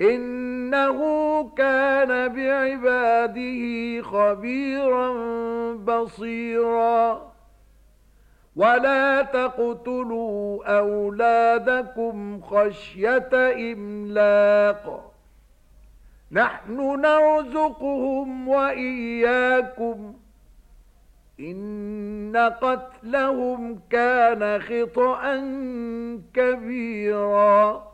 إنه كان بعباده خبيرا بصيرا. ولا تقتلوا أولادكم خشية إملاق. نحن نرزقهم وإياكم. إن قتلهم كان خطأا كبيرا.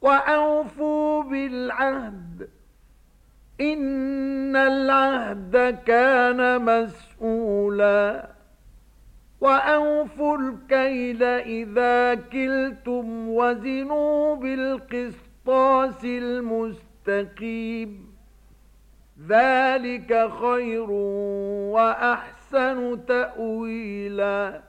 وأوفوا بالعهد إن العهد كان مسؤولا وأوفوا الكيل إذا كلتم وزنوا بالقسطاس المستقيم ذلك خير وأحسن تأويلاً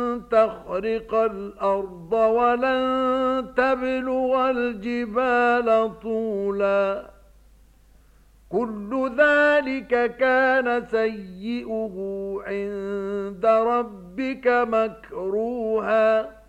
تخرق الأرض ولن تبلغ الجبال طولا. كل ذلك كان سيئه عند ربك مكروها.